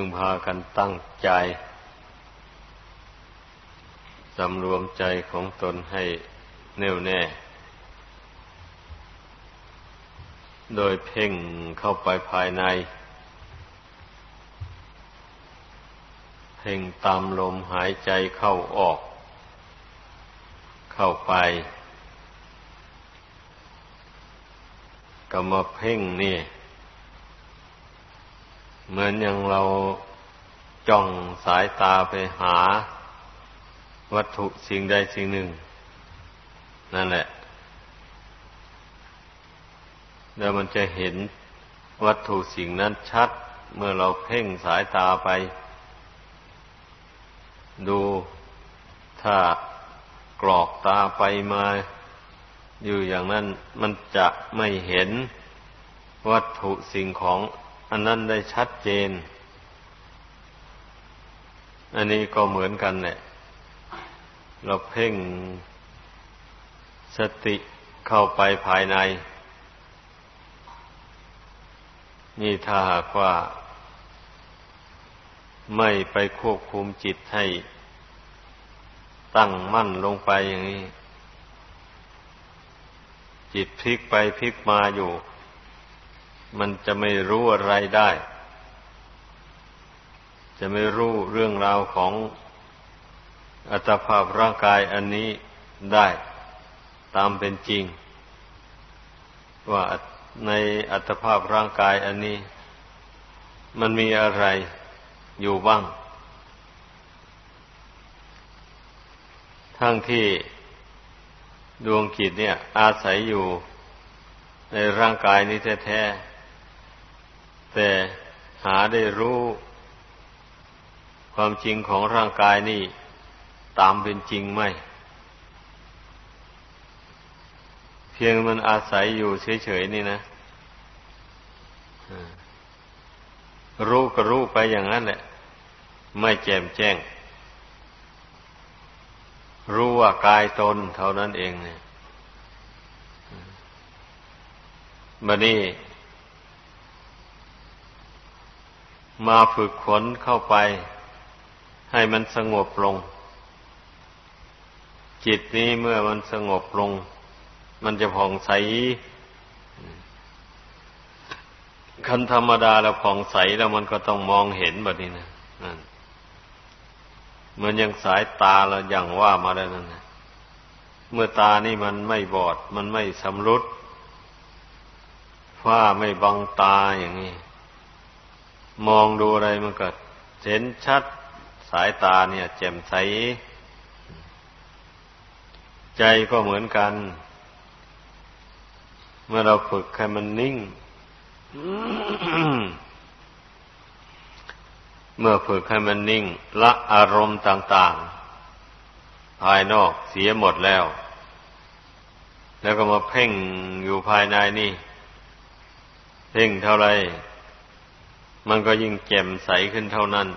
งพากันตั้งใจสำรวมใจของตนให้แน่วแน่ โดยเพ่งเข้าไปภายใน เพ่งตามลมหายใจเข้าออก เข้าไปก็มเพ่งนี่ เหมือนอย่างเราจ้องสายตาไปหา วัตถุสิ่งใดสิ่งหนึ่ง นั่นแหละ แล้วมันจะเห็นวัตถุสิ่งนั้นชัด เมื่อเราเพ่งสายตาไป ดูถ้ากรอกตาไปมา อยู่อย่างนั้นมันจะไม่เห็นวัตถุสิ่งของ อันนั้นได้ชัดเจน อันนี้ก็เหมือนกันแหละ เราเพ่งสติเข้าไปภายใน นี่ถ้าหากว่า ไม่ไปควบคุมจิตให้ตั้งมั่นลงไปอย่างนี้ จิตพลิกไปพลิกมาอยู่ มันจะไม่รู้อะไรได้ จะไม่รู้เรื่องราวของอัตภาพร่างกายอันนี้ได้ตามเป็นจริง ว่าในอัตภาพร่างกายอันนี้ มันมีอะไรอยู่บ้าง ทั้งที่ดวงกิจเนี่ย อาศัยอยู่ในร่างกายนี้แท้ๆ แต่หาได้รู้ ความจริงของร่างกายนี่ ตามเป็นจริงไหม เพียงมันอาศัยอยู่เฉยๆนี่นะรู้ก็รู้ไปอย่างนั้นแหละ ไม่แจ่มแจ้ง รู้ว่ากายตนเท่านั้นเองเนี่ยบันี้ มาฝึกขนเข้าไป ให้มันสงบลง จิตนี้เมื่อมันสงบลง มันจะผ่องใสคันธรรมดาแล้วผ่องใสแล้วมันก็ต้องมองเห็นแบบนี้นะเหมือนอย่างสายตาเราอย่างว่ามาแล้วนั่นนะเมื่อตานี่มันไม่บอด มันไม่สำรุดฝ้าไม่บังตาอย่างนี้ มองดูอะไรมันก็เห็นชัดสายตาเนี่ย แจ่มใส ใจก็เหมือนกัน เมื่อเราฝึกให้มันนิ่ง เมื่อฝึกให้มันนิ่ง ละอารมณ์ต่าง ๆ ภายนอกเสียหมดแล้ว แล้วก็มาเพ่งอยู่ภายในนี่ เพ่งเท่าไร มันก็ยิ่งแจ่มใสขึ้นเท่านั้น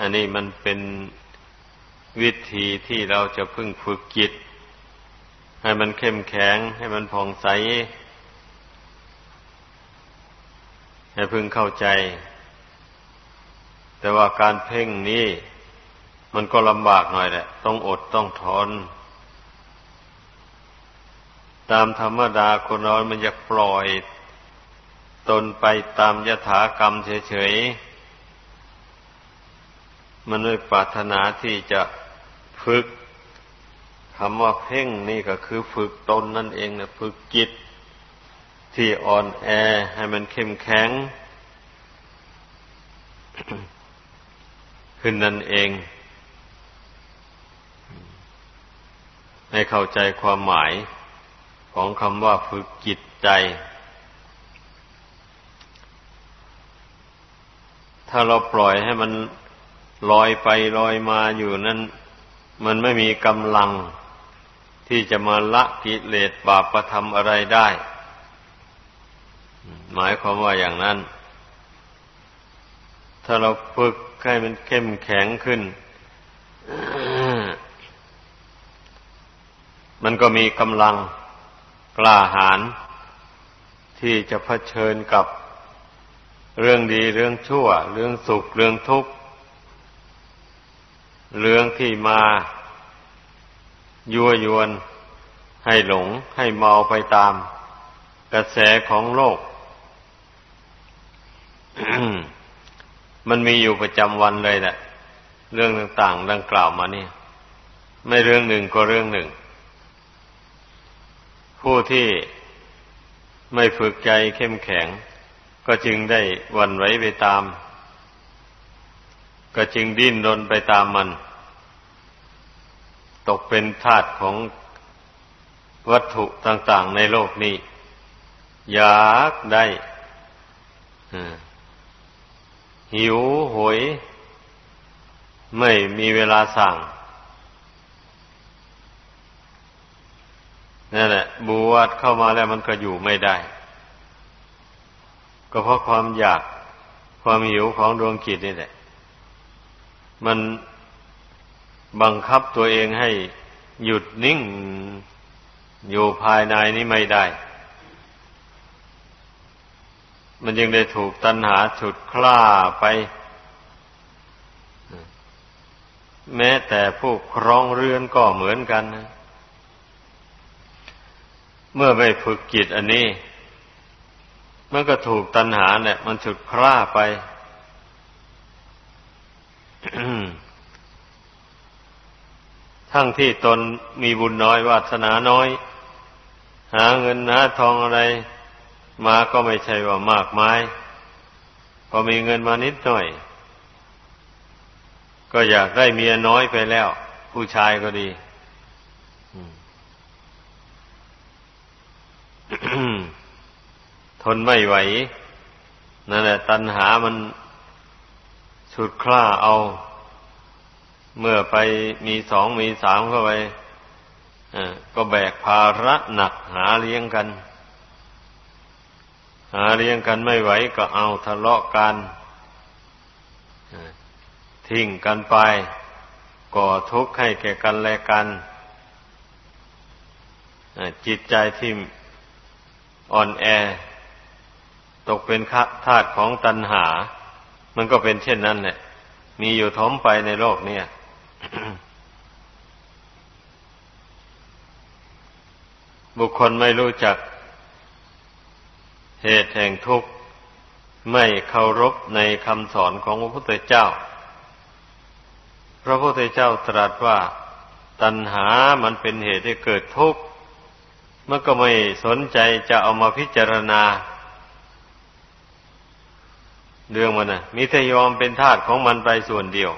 อันนี้มันเป็นวิธีที่เราจะพึ่งฝึกจิต ให้มันเข้มแข็ง ให้มันผ่องใส ให้พึ่งเข้าใจ แต่ว่าการเพ่งนี้ มันก็ลำบากหน่อยแหละ ต้องอดต้องทนตามธรรมดาคนเรามันอยากปล่อย ตนไปตามยถากรรมเฉยๆมันไม่ปรารถนาที่จะฝึกคำว่าเพ่งนี่ก็คือฝึกตนนั่นเองนะฝึกจิต ที่อ่อนแอให้มันเข้มแข็ง ขึ้นนั่นเอง ให้เข้าใจความหมายของคำว่าฝึกจิตใจ ถ้าเราปล่อยให้มันลอยไปลอยมาอยู่นั้น มันไม่มีกำลังที่จะมาละกิเลสบาปประทำอะไรได้ หมายความว่าอย่างนั้น ถ้าเราฝึกให้มันเข้มแข็งขึ้น มันก็มีกำลังกล้าหาญที่จะเผชิญกับ เรื่องดีเรื่องชั่ว เรื่องสุขเรื่องทุกข์ เรื่องที่มายั่วยวน ให้หลงให้เมาไปตาม กระแสของโลก มันมีอยู่ประจำวันเลยแหละเรื่องต่างๆ ดังกล่าวมานี่ไม่เรื่องหนึ่งก็เรื่องหนึ่ง ผู้ที่ไม่ฝึกใจเข้มแข็ง ก็จึงได้วันไหวไปตาม ก็จึงดิ้นรนไปตามมัน ตกเป็นทาสของวัตถุต่างๆในโลกนี้ อยากได้หิวหวยไม่มีเวลาสั่งนั่นแหละบวชเข้ามาแล้วมันก็อยู่ไม่ได้ ก็เพราะความอยากความหิวของดวงจิตนี่แหละ มันบังคับตัวเองให้หยุดนิ่งอยู่ภายในนี้ไม่ได้ มันยังได้ถูกตัณหาฉุดคล้าไป แม้แต่ผู้ครองเรือนก็เหมือนกันนะเมื่อไม่ฝึกจิตอันนี้ มันก็ถูกตัณหาเนี่ย มันฉุดคล้าไปทั้งที่ตนมีบุญน้อยวาสนาน้อย หาเงินหาทองอะไร มาก็ไม่ใช่ว่ามากมาย พอมีเงินมานิดหน่อย ก็อยากได้เมียน้อยไปแล้ว ผู้ชายก็ดี ทนไม่ไหวนั่นแหละตัณหามันสุดคล้าเอา เมื่อไปมีสองมีสามเข้าไปก็แบกภาระหนักหาเลี้ยงกัน หาเลี้ยงกันไม่ไหวก็เอาทะเลาะกันทิ้งกันไป ก่อทุกข์ให้แก่กันและกันจิตใจที่อ่อนแอ ตกเป็นธาตุของตัณหา มันก็เป็นเช่นนั้นแหละมีอยู่ท้มไปในโลกเนี่ย บุคคลไม่รู้จัก เหตุแห่งทุกข์ ไม่เคารพในคำสอนของพระพุทธเจ้า พระพุทธเจ้าตรัสว่า ตัณหามันเป็นเหตุให้เกิดทุกข์ มันก็ไม่สนใจจะเอามาพิจารณา เรื่องมันนะมิทยอมเป็นทาสของมันไปส่วนเดียว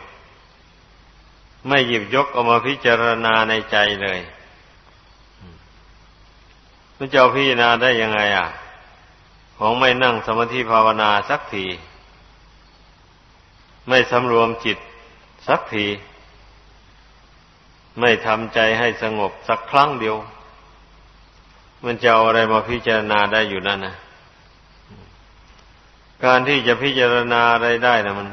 ไม่หยิบยกเอามาพิจารณาในใจเลยมันจะเอาพิจารณาได้ยังไง อะ ของไม่นั่งสมาธิภาวนาสักที ไม่สำรวมจิตสักที ไม่ทำใจให้สงบสักครั้งเดียว มันจะเอาอะไรมาพิจารณาได้อยู่นั่นนะ การที่จะพิจารณาอะไรได้นะมัน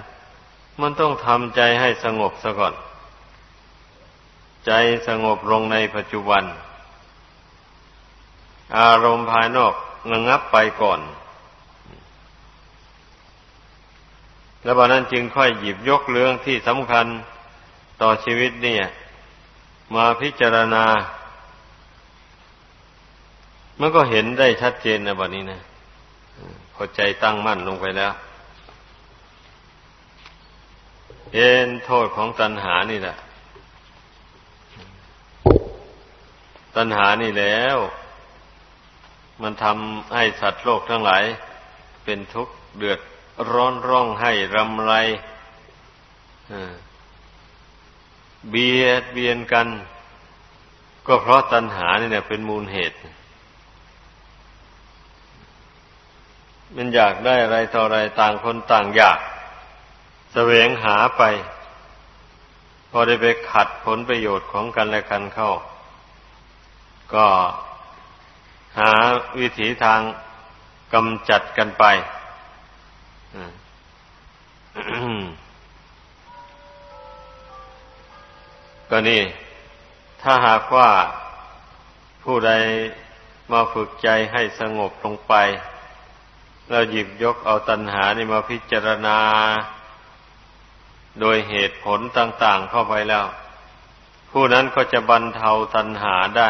มันต้องทำใจให้สงบซะก่อน ใจสงบลงในปัจจุบัน อารมณ์ภายนอกงงับไปก่อน แล้วบันั้นจึงค่อยหยิบยกเรื่องที่สำคัญต่อชีวิตเนี่ย มาพิจารณามันก็เห็นได้ชัดเจนนะบัดนี้นะ อใจตั้งมั่นลงไปแล้ว เอ็นโทษของตัณหานี่แหละ ตัณหานี่แล้ว มันทำให้สัตว์โลกทั้งหลาย เป็นทุกข์เดือดร้อนร้องให้รำไรเบียดเบียนกัน ก็เพราะตัณหานี่เนี่ยเป็นมูลเหตุ มันอยากได้อะไรต่ออะไรต่างคนต่างอยากแสวงหาไป พอได้ไปขัดผลประโยชน์ของกันและกันเข้า ก็หาวิถีทางกำจัดกันไปก็นี่ ถ้าหากว่าผู้ใดมาฝึกใจให้สงบลงไป เราหยิบยกเอาตัณหานี่มาพิจารณา โดยเหตุผลต่าง ๆ เข้าไปแล้ว ผู้นั้นก็จะบรรเทาตัณหาได้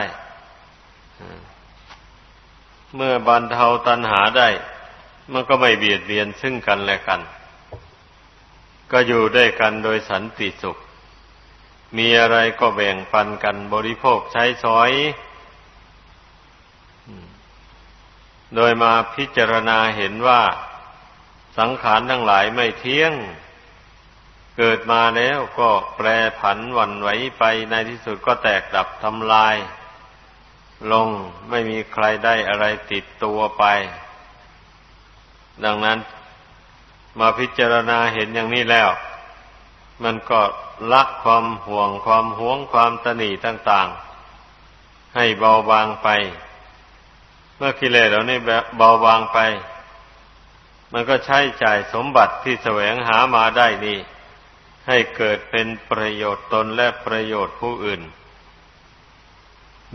เมื่อบรรเทาตัณหาได้ มันก็ไม่เบียดเบียนซึ่งกันและกัน ก็อยู่ด้วยกันโดยสันติสุข มีอะไรก็แบ่งปันกันบริโภคใช้สอย โดยมาพิจารณาเห็นว่าสังขารทั้งหลายไม่เที่ยง เกิดมาแล้วก็แปรผันวันไหวไปในที่สุดก็แตกดับทำลาย ลงไม่มีใครได้อะไรติดตัวไป ดังนั้นมาพิจารณาเห็นอย่างนี้แล้ว มันก็ละความห่วงความหวงความตนีต่าง ๆ ให้เบาบางไป มื่อกิเลสเหล่านี้เบาบางไป มันก็ใช้จ่ายสมบัติที่แสวงหามาได้นี่ ให้เกิดเป็นประโยชน์ตนและประโยชน์ผู้อื่น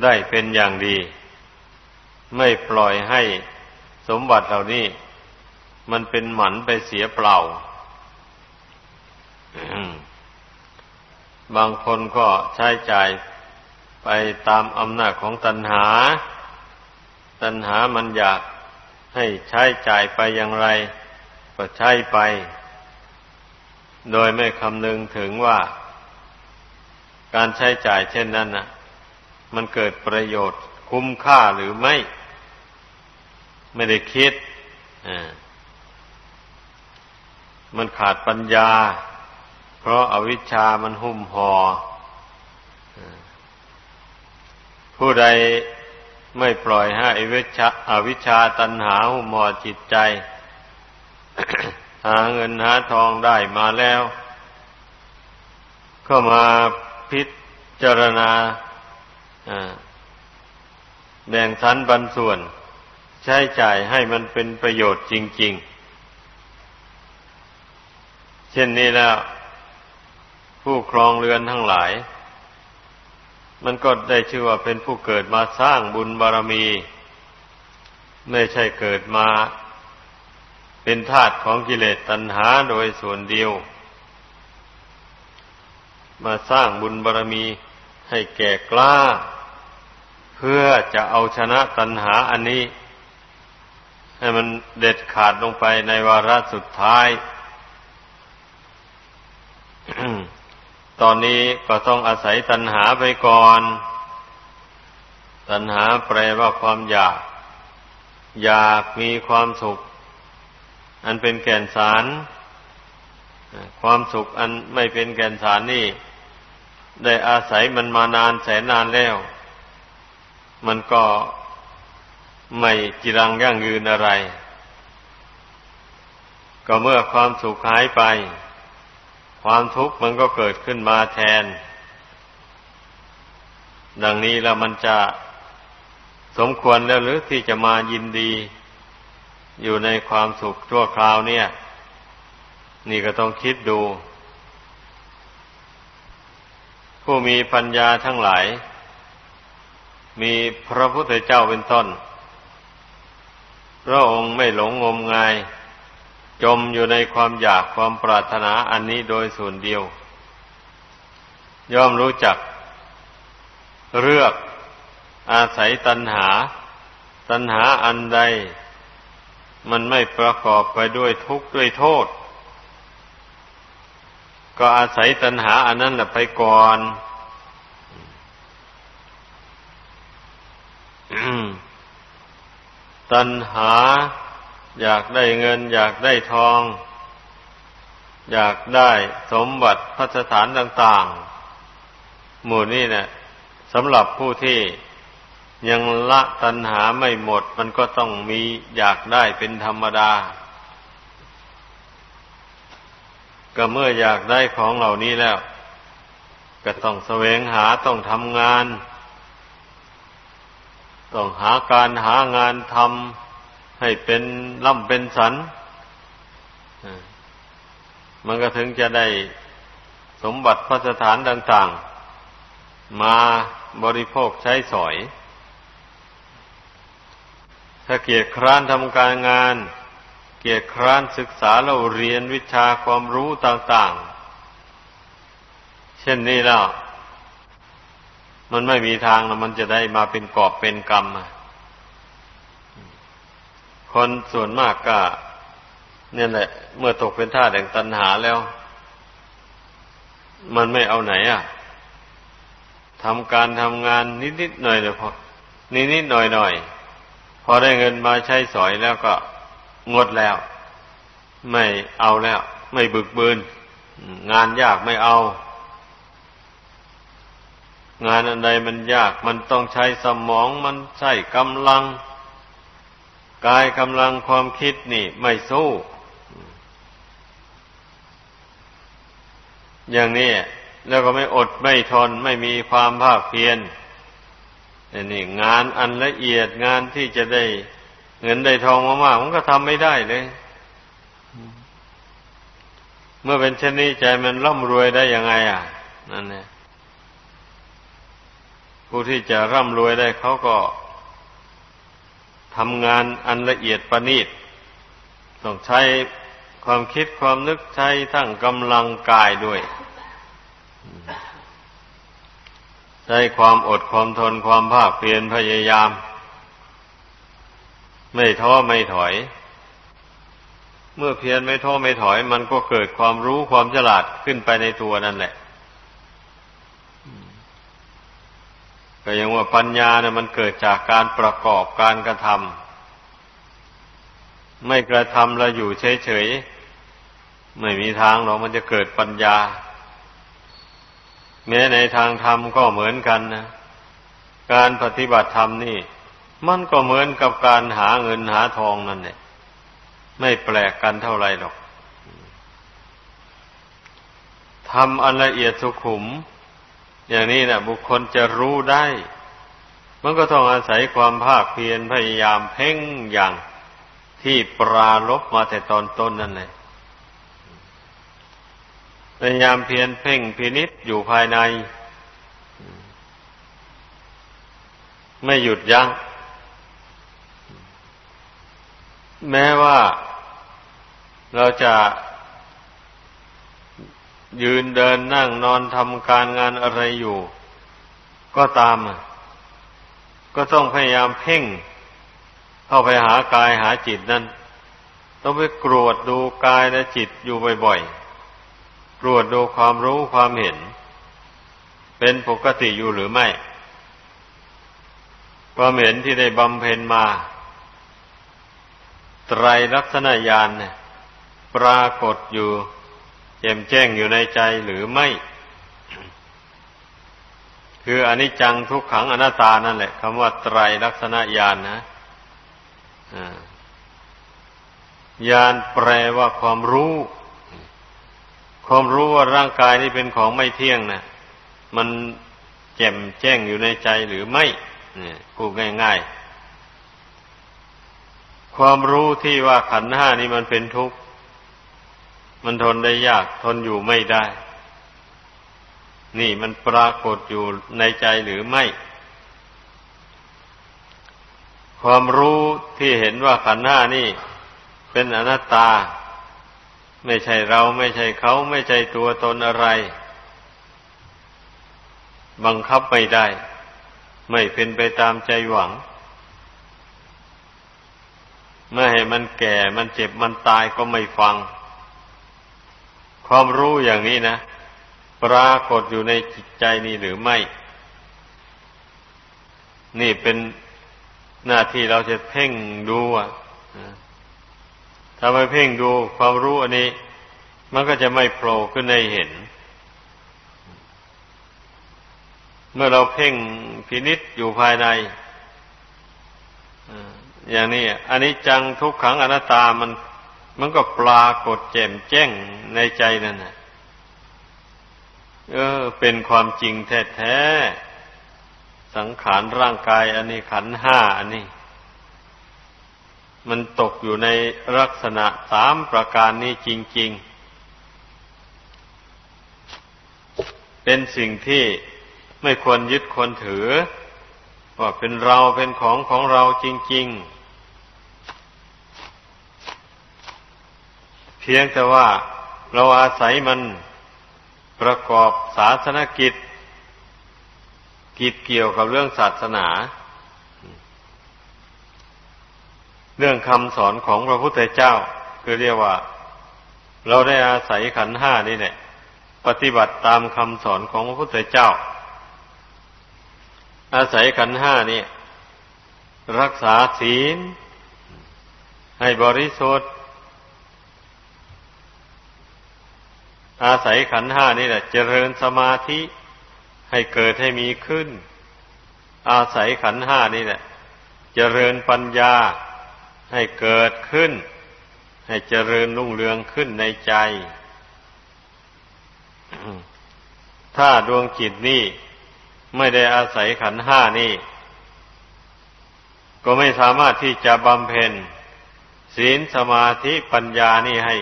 ได้เป็นอย่างดี ไม่ปล่อยให้สมบัติเหล่านี้ มันเป็นหมันไปเสียเปล่า บางคนก็ใช้จ่ายไปตามอำนาจของตัณหา ตัณหามันอยากให้ใช้จ่ายไปอย่างไร ก็ใช้ไป โดยไม่คำนึงถึงว่า การใช้จ่ายเช่นนั้นน่ะมันเกิดประโยชน์คุ้มค่าหรือไม่ ไม่ได้คิดมันขาดปัญญา เพราะอาวิชชามันหุ้มหอ่อผู้ใด ไม่ปล่อยให้อวิชาอวิชาตันหาหุมอจิตใจ หาเงินหาทองได้มาแล้ว ก็มาพิจารณาแบ่งสันบันส่วน ใช้จ่ายให้มันเป็นประโยชน์จริง ๆ เช่นนี้แล้ว ผู้ครองเรือนทั้งหลาย มันก็ได้ชื่อว่าเป็นผู้เกิดมาสร้างบุญบารมี ไม่ใช่เกิดมาเป็นทาสของกิเลสตัณหาโดยส่วนเดียว มาสร้างบุญบารมีให้แก่กล้า เพื่อจะเอาชนะตัณหาอันนี้ ให้มันเด็ดขาดลงไปในวาระสุดท้าย ตอนนี้ก็ต้องอาศัยตัณหาไปก่อน ตัณหาแปลว่าความอยาก อยากมีความสุข อันเป็นแก่นสาร ความสุขอันไม่เป็นแก่นสารนี่ ได้อาศัยมันมานานแสนนานแล้ว มันก็ไม่จิรังยั่งยืนอะไร ก็เมื่อความสุขหายไป ความทุกข์มันก็เกิดขึ้นมาแทน ดังนี้แล้วมันจะสมควรแล้วหรือที่จะมายินดี อยู่ในความสุขชั่วคราวเนี่ย นี่ก็ต้องคิดดู ผู้มีปัญญาทั้งหลาย มีพระพุทธเจ้าเป็นต้นพระองค์ไม่หลงงมงาย จมอยู่ในความอยากความปรารถนาอันนี้โดยส่วนเดียว ย่อมรู้จักเลือกอาศัยตัณหา ตัณหาอันใด มันไม่ประกอบไปด้วยทุกข์ด้วยโทษ ก็อาศัยตัณหาอันนั้นแหละไปก่อนตัณหา อยากได้เงิน อยากได้ทอง อยากได้สมบัติพัสถานต่าง ๆ หมู่นี้เนะี่ยสำหรับผู้ที่ยังละตัณหาไม่หมด มันก็ต้องมีอยากได้เป็นธรรมดา ก็เมื่ออยากได้ของเหล่านี้แล้ว ก็ต้องแสวงหาต้องทำงาน ต้องหาการหางานทำ ให้เป็นล่ำเป็นสันมันก็ถึงจะได้สมบัติพระสถานต่าง ๆ มาบริโภคใช้สอย ถ้าเกียรคร้านทำการงาน เกียจคร้านศึกษาเราเรียนวิชาความรู้ต่าง ๆ เช่นนี้แล้ว มันไม่มีทางนะมันจะได้มาเป็นกอบเป็นกรรม คนส่วนมากก็เนี่ยแหละ เมื่อตกเป็นท่าแห่งตัณหาแล้ว มันไม่เอาไหนอะทำการทำงานนิดๆหน่อยเดียวพอนิดๆหน่อยๆพอได้เงินมาใช้สอยแล้วก็งดแล้ว ไม่เอาแล้ว ไม่บึกบืนงานยากไม่เอา งานอันใดมันยาก มันต้องใช้สมองมันใช้กำลัง กายกำลังความคิดนี่ไม่สู้ อย่างนี้แล้วก็ไม่อดไม่ทนไม่มีความภาคเพียรนี่งานอันละเอียดงานที่จะได้เงินได้ทองมากๆมันก็ทำไม่ได้เลย เมื่อเป็นเช่นนี้ใจมันร่ำรวยได้ยังไง อะ นั่นเนี่ยผู้ที่จะร่ำรวยได้เขาก็ ทำงานอันละเอียดประณีตต้องใช้ความคิดความนึกใช้ทั้งกำลังกายด้วย ใช้ความอดความทนความภาคเพียรพยายาม ไม่ท้อไม่ถอย เมื่อเพียรไม่ท้อไม่ถอย มันก็เกิดความรู้ความฉลาดขึ้นไปในตัวนั่นแหละ ก็ยังว่าปัญญาเนี่ยมันเกิดจากการประกอบการกระทำไม่กระทำแล้วอยู่เฉยๆไม่มีทางหรอกมันจะเกิดปัญญา แม้ในทางธรรมก็เหมือนกันนะการปฏิบัติธรรมนี่ มันก็เหมือนกับการหาเงินหาทองนั่นแหละไม่แปลกกันเท่าไรหรอกทำอันละเอียดสุขุม อย่างนี้นะบุคคลจะรู้ได้ มันก็ต้องอาศัยความภาคเพียรพยายามเพ่งอย่างที่ปราลบมาแต่ตอนต้นนั่นแหละพยายามเพียรเพ่งพินิษอยู่ภายใน ไม่หยุดยัง้งแม้ว่าเราจะ ยืนเดินนั่งนอนทำการงานอะไรอยู่ ก็ตาม ก็ต้องพยายามเพ่ง เข้าไปหากายหาจิตนั่นต้องไปกรวดดูกายและจิตอยู่บ่อยๆ กรวดดูความรู้ความเห็น เป็นปกติอยู่หรือไม่ ความเห็นที่ได้บำเพ็ญมา ไตรลักษณญาณเนี่ยปรากฏอยู่ แจ่มแจ้งอยู่ในใจหรือไม่ คืออนิจจังทุกขังอนัตตานั่นแหละคำว่าไตรลักษณะญาณนนะญาณแปลว่าความรู้ ความรู้ว่าร่างกายนี้เป็นของไม่เที่ยงนะมันแจ่มแจ้งอยู่ในใจหรือไม่เนี่ยพูดง่ายๆ ความรู้ที่ว่าขันห้านี้มันเป็นทุกข์ มันทนได้ยากทนอยู่ไม่ได้ นี่มันปรากฏอยู่ในใจหรือไม่ ความรู้ที่เห็นว่าขันห้านี่ เป็นอนัตตา ไม่ใช่เราไม่ใช่เขาไม่ใช่ตัวตนอะไร บังคับไม่ได้ ไม่เป็นไปตามใจหวังเมื่อให้มันแก่มันเจ็บมันตายก็ไม่ฟัง ความรู้อย่างนี้นะ ปรากฏอยู่ในจิตใจนี้หรือไม่ นี่เป็นหน้าที่เราจะเพ่งดูอะถ้าไม่เพ่งดูความรู้อันนี้ มันก็จะไม่โผล่ขึ้นในเห็น เมื่อเราเพ่งพินิษอยู่ภายในอย่างนี้อันนี้จังทุกขังอนัตตามัน มันก็ปรากฏแจ่มแจ้งในใจนั่นนะเออ เป็นความจริงแท้ๆ สังขารร่างกาย อันนี้ขันห้าอันนี้ มันตกอยู่ในลักษณะสามประการนี้จริง ๆ เป็นสิ่งที่ไม่ควรยึดควรถือ ว่าเป็นเราเป็นของของเราจริง ๆ พียงแต่ว่าเราอาศัยมันประกอบศาสนกิจ กิจเกี่ยวกับเรื่องศาสนา เรื่องคำสอนของพระพุทธเจ้า คือเรียกว่า เราได้อาศัยขันห้านี่แหละปฏิบัติตามคำสอนของพระพุทธเจ้า อาศัยขันห้านี่รักษาศีล ให้บริสุทธิ์ อาศัยขันห้านี่แหละ เจริญสมาธิให้เกิดให้มีขึ้น อาศัยขันห้านี่แหละ เจริญปัญญาให้เกิดขึ้น ให้เจริญรุ่งเรืองขึ้นในใจ ถ้าดวงจิตนี่ไม่ได้อาศัยขันห้านี่ ก็ไม่สามารถที่จะบำเพ็ญศีลสมาธิปัญญานี่ให้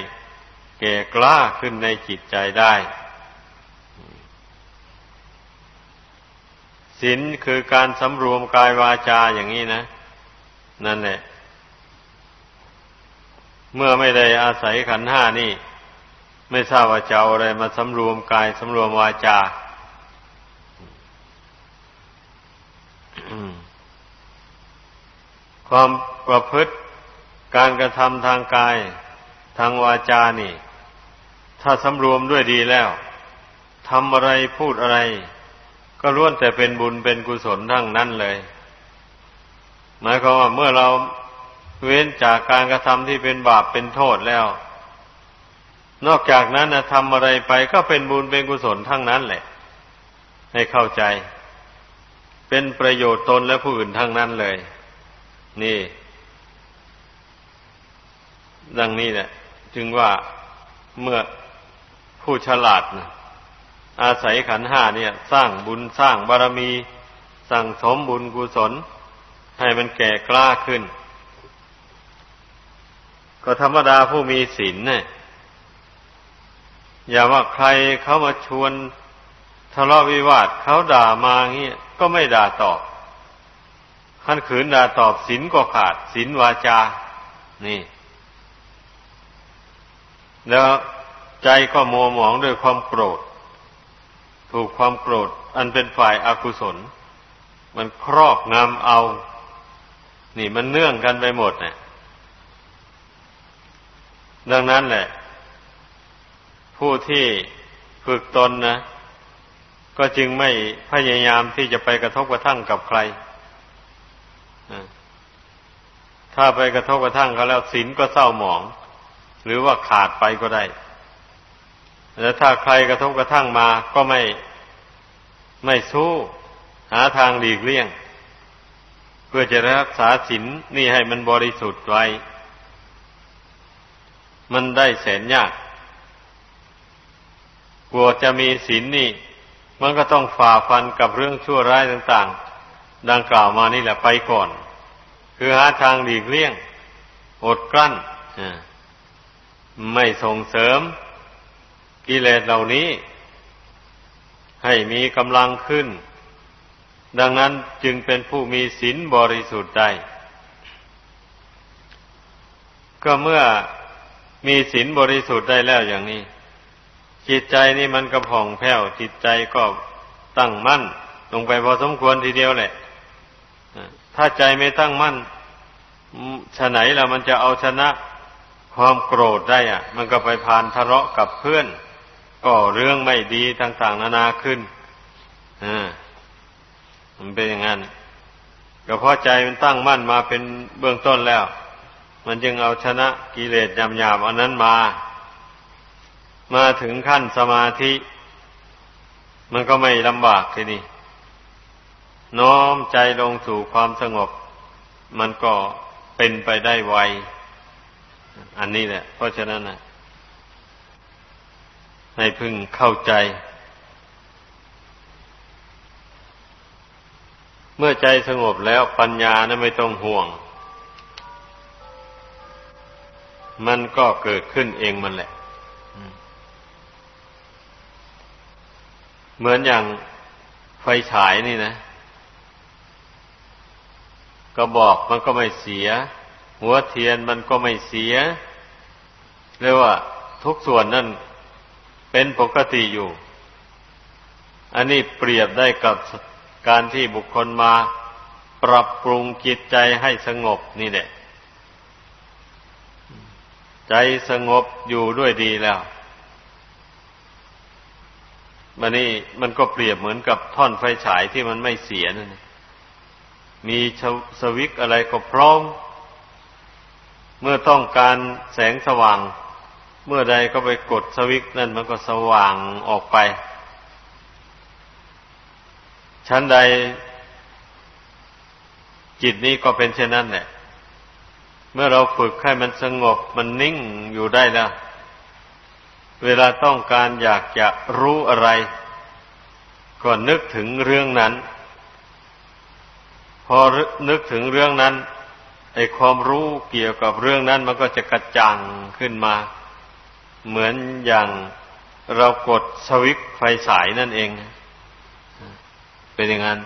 ก่กล้าขึ้นในจิตใจได้ศีลคือการสำรวมกายวาจาอย่างนี้นะ นั่นแหละ เมื่อไม่ได้อาศัยขันห้านี่ ไม่ทราบว่าจะเอาอะไรมาสำรวมกายสำรวมวาจาความประพฤติการกระทำทางกาย ทางวาจานี่ ถ้าสำรวมด้วยดีแล้วทำอะไรพูดอะไร ก็ล้วนแต่เป็นบุญเป็นกุศลทั้งนั้นเลย หมายความว่าเมื่อเราเว้นจากการกระทำที่เป็นบาปเป็นโทษแล้ว นอกจากนั้นนะทำอะไรไปก็เป็นบุญเป็นกุศลทั้งนั้นแหละ ให้เข้าใจ เป็นประโยชน์ตนและผู้อื่นทั้งนั้นเลย นี่ ดังนี้แหละจึงว่าเมื่อ ผู้ฉลาดนะอาศัยขันห้าเนี่ย สร้างบุญสร้างบารมี สั่งสมบุญกุศล ให้มันแก่กล้าขึ้น ก็ธรรมดาผู้มีศีลเนี่ยอย่าว่าใครเขามาชวนทะเลาะวิวาทเขาด่ามาเงี้ยก็ไม่ด่าตอบขั้นขืนด่าตอบศีลก็ขาดศีลวาจา นี่ แล้ว ใจก็มัวหมองด้วยความโกรธ ถูกความโกรธ อันเป็นฝ่ายอากุศล มันครอบงำเอา นี่มันเนื่องกันไปหมดเนี่ยดังนั้นแหละ ผู้ที่ฝึกตนนะ ก็จึงไม่พยายามที่จะไปกระทบกระทั่งกับใคร ถ้าไปกระทบกระทั่งเขาแล้วศีลก็เศร้าหมอง หรือว่าขาดไปก็ได้ แล้วถ้าใครกระทบกระทั่งมาก็ไม่ไม่สู้ หาทางหลีกเลี่ยง เพื่อจะรักษาศีลนี่ให้มันบริสุทธิ์ไว้ มันได้แสนยาก กลัวจะมีศีลนนี่ มันก็ต้องฝ่าฟันกับเรื่องชั่วร้ายต่างๆ ดังกล่าวมานี่แหละไปก่อน คือหาทางหลีกเลี่ยง อดกลั้นไม่ส่งเสริม กิเลสเหล่านี้ ให้มีกำลังขึ้น ดังนั้นจึงเป็นผู้มีศีลบริสุทธิ์ได้ ก็เมื่อมีศีลบริสุทธิ์ได้แล้วอย่างนี้ จิตใจนี่มันกระผ่องแผ้ว จิตใจก็ตั้งมั่น ลงไปพอสมควรทีเดียวแหละ ถ้าใจไม่ตั้งมั่นฉะไหนแล้วมันจะเอาชนะความโกรธได้อะมันก็ไปพานทะเลาะกับเพื่อน ก็เรื่องไม่ดีต่าง ๆ นานาขึ้นอ่ามันเป็นอย่างนั้นก็เพราะใจมันตั้งมั่นมาเป็นเบื้องต้นแล้ว มันจึงเอาชนะกิเลสหยาบอันนั้นมา มาถึงขั้นสมาธิ มันก็ไม่ลำบากทีนี้น้อมใจลงสู่ความสงบ มันก็เป็นไปได้ไว อันนี้แหละ เพราะฉะนั้นนะ ให้พึงเข้าใจ เมื่อใจสงบแล้วปัญญานะไม่ต้องห่วง มันก็เกิดขึ้นเองมันแหละ เหมือนอย่างไฟฉายนี่นะ ก็บอกมันก็ไม่เสีย หัวเทียนมันก็ไม่เสียเรียกว่าทุกส่วนนั่น เป็นปกติอยู่ อันนี้เปรียบได้กับการที่บุคคลมาปรับปรุงจิตใจให้สงบนี่แหละ ใจสงบอยู่ด้วยดีแล้วมันนี่มันก็เปรียบเหมือนกับท่อนไฟฉายที่มันไม่เสียนั่นมีสวิกอะไรก็พร้อม เมื่อต้องการแสงสว่าง เมื่อใดก็ไปกดสวิกนั่นมันก็สว่างออกไป ชั้นใดจิตนี้ก็เป็นเช่นนั้นแหละ เมื่อเราฝึกให้มันสงบมันนิ่งอยู่ได้แล้ว เวลาต้องการอยากจะรู้อะไร ก็นึกถึงเรื่องนั้น พอนึกถึงเรื่องนั้นไอความรู้เกี่ยวกับเรื่องนั้นมันก็จะกระจ่างขึ้นมา เหมือนอย่างเรากดสวิตไฟสายนั่นเอง เป็นอย่างนั้น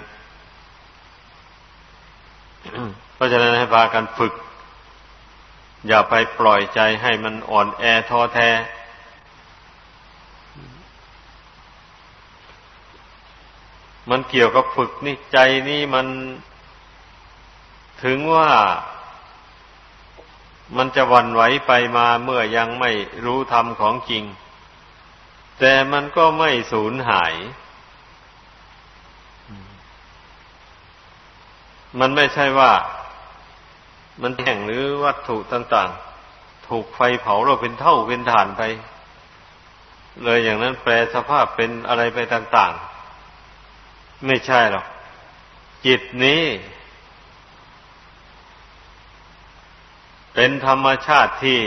เพราะฉะนั้นให้พากันฝึก อย่าไปปล่อยใจให้มันอ่อนแอท้อแท้ มันเกี่ยวกับฝึกนี่ใจนี่มันถึงว่า มันจะวันไหวไปมาเมื่อยังไม่รู้ธรรมของจริง แต่มันก็ไม่สูญหาย มันไม่ใช่ว่า มันแห่งหรือวัตถุต่างๆ ถูกไฟเผาเราเป็นเท่าเป็นฐานไป เลยอย่างนั้นแปลสภาพเป็นอะไรไปต่าง ๆ ไม่ใช่หรอก จิตนี้ เป็นธรรมชาติที่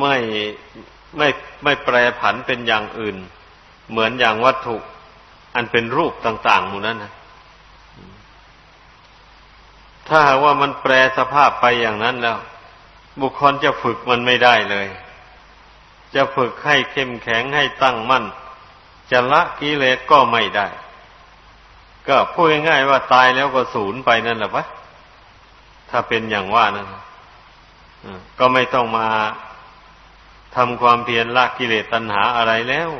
ไม่ไม่ไม่แปรผันเป็นอย่างอื่น เหมือนอย่างวัตถุ อันเป็นรูปต่าง ๆ หมู่นั้นนะถ้าหากว่ามันแปรสภาพไปอย่างนั้นแล้ว บุคคลจะฝึกมันไม่ได้เลย จะฝึกให้เข้มแข็งให้ตั้งมั่น จะละกิเลสก็ไม่ได้ ก็พูดง่ายๆว่าตายแล้วก็สูญไปนั่นแหละวะ ถ้าเป็นอย่างว่านั่นก็ไม่ต้องมาทำความเพียรละกิเลสตัณหาอะไรแล้ว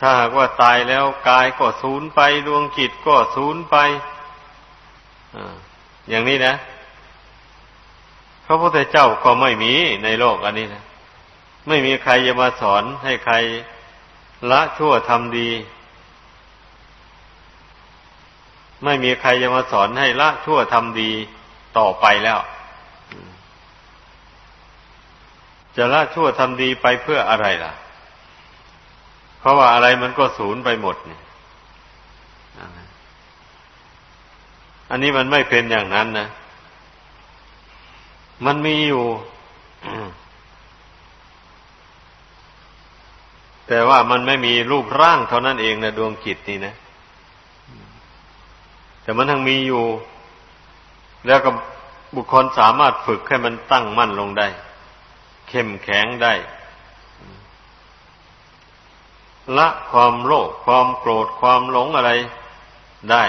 ถ้าหากว่าตายแล้วกายก็สูญไปดวงจิตก็สูญไปอย่างนี้นะพระพุทธเจ้าก็ไม่มีในโลกอันนี้นะไม่มีใครจะมาสอนให้ใครละชั่วทำดี ไม่มีใครจะมาสอนให้ละชั่วทำดี ต่อไปแล้ว จะละชั่วทำดีไปเพื่ออะไรล่ะ เพราะว่าอะไรมันก็สูญไปหมดเนี่ยอันนี้มันไม่เป็นอย่างนั้นนะ มันมีอยู่ แต่ว่ามันไม่มีรูปร่างเท่านั้นเองนะดวงจิตนี่นะ แต่มันทั้งมีอยู่ แล้วก็บุคคลสามารถฝึกให้มันตั้งมั่นลงได้ เข้มแข็งได้ ละความโลภความโกรธความหลงอะไรได้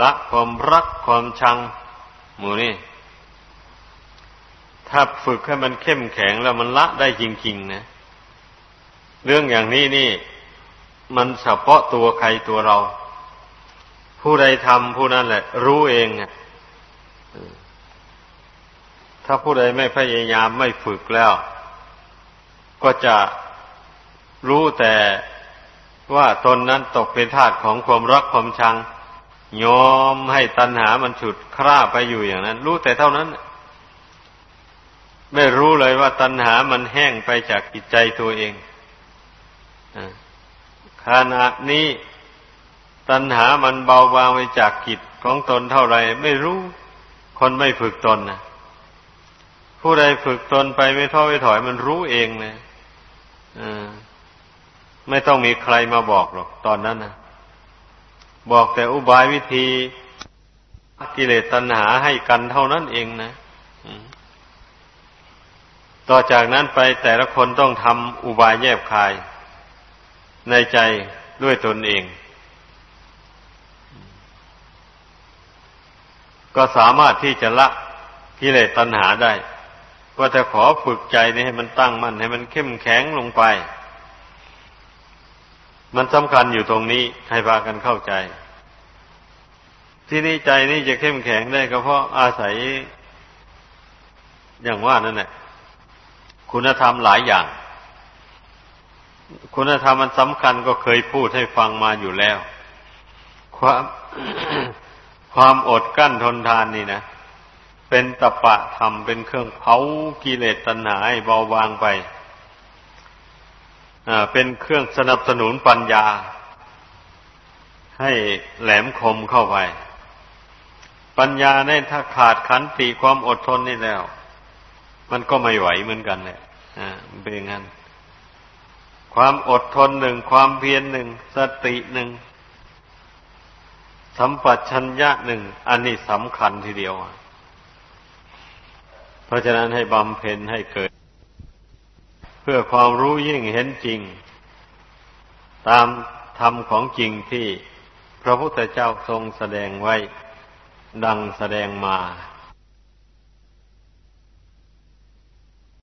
ละความรักความชังหมูนี่ ถ้าฝึกให้มันเข้มแข็งแล้วมันละได้จริงๆนะเรื่องอย่างนี้นี่ มันเฉพาะตัวใครตัวเรา ผู้ใดทำผู้นั้นแหละ รู้เองถ้าผู้ใดไม่พยายามไม่ฝึกแล้ว ก็จะรู้แต่ว่าตนนั้นตกเป็นทาสของความรักความชังยอมให้ตัณหามันฉุดคร่าไปอยู่อย่างนั้น รู้แต่เท่านั้น ไม่รู้เลยว่าตัณหามันแห้งไปจากจิตใจตัวเองขณะนี้ ตัณหามันเบาบางไปจากกิจของตนเท่าไรไม่รู้ คนไม่ฝึกตนนะผู้ใดฝึกตนไปไม่ท้อไม่ถอยมันรู้เองนะไม่ต้องมีใครมาบอกหรอกตอนนั้นนะบอกแต่อุบายวิธีกิเลสตัณหาให้กันเท่านั้นเองนะต่อจากนั้นไปแต่ละคนต้องทำอุบายแยบคาย ในใจด้วยตนเอง ก็สามารถที่จะละกิเลสตัณหาได้ว่าจะขอฝึกใจนี่ให้มันตั้งมั่นให้มันเข้มแข็งลงไป มันสำคัญอยู่ตรงนี้ให้พากันเข้าใจ ที่นี่ใจนี่จะเข้มแข็งได้ก็เพราะอาศัย อย่างว่านั่นแหละคุณธรรมหลายอย่าง คุณธรรมมันสำคัญก็เคยพูดให้ฟังมาอยู่แล้ว ความ ความอดกั้นทนทานนี่นะ เป็นตปะธรรมเป็นเครื่องเผากิเลสตัณหาให้เบาบางไปเป็นเครื่องสนับสนุนปัญญา ให้แหลมคมเข้าไป ปัญญาในถ้าขาดขันติความอดทนนี่แล้ว มันก็ไม่ไหวเหมือนกันเลยอ่าเป็นอย่างนั้น ความอดทนหนึ่งความเพียรหนึ่งสติหนึ่ง สัมปชัญญะหนึ่งอันนี้สำคัญทีเดียว เพราะฉะนั้นให้บำเพ็ญให้เกิด เพื่อความรู้ยิ่งเห็นจริง ตามธรรมของจริงที่พระพุทธเจ้าทรงแสดงไว้ดังแสดงมา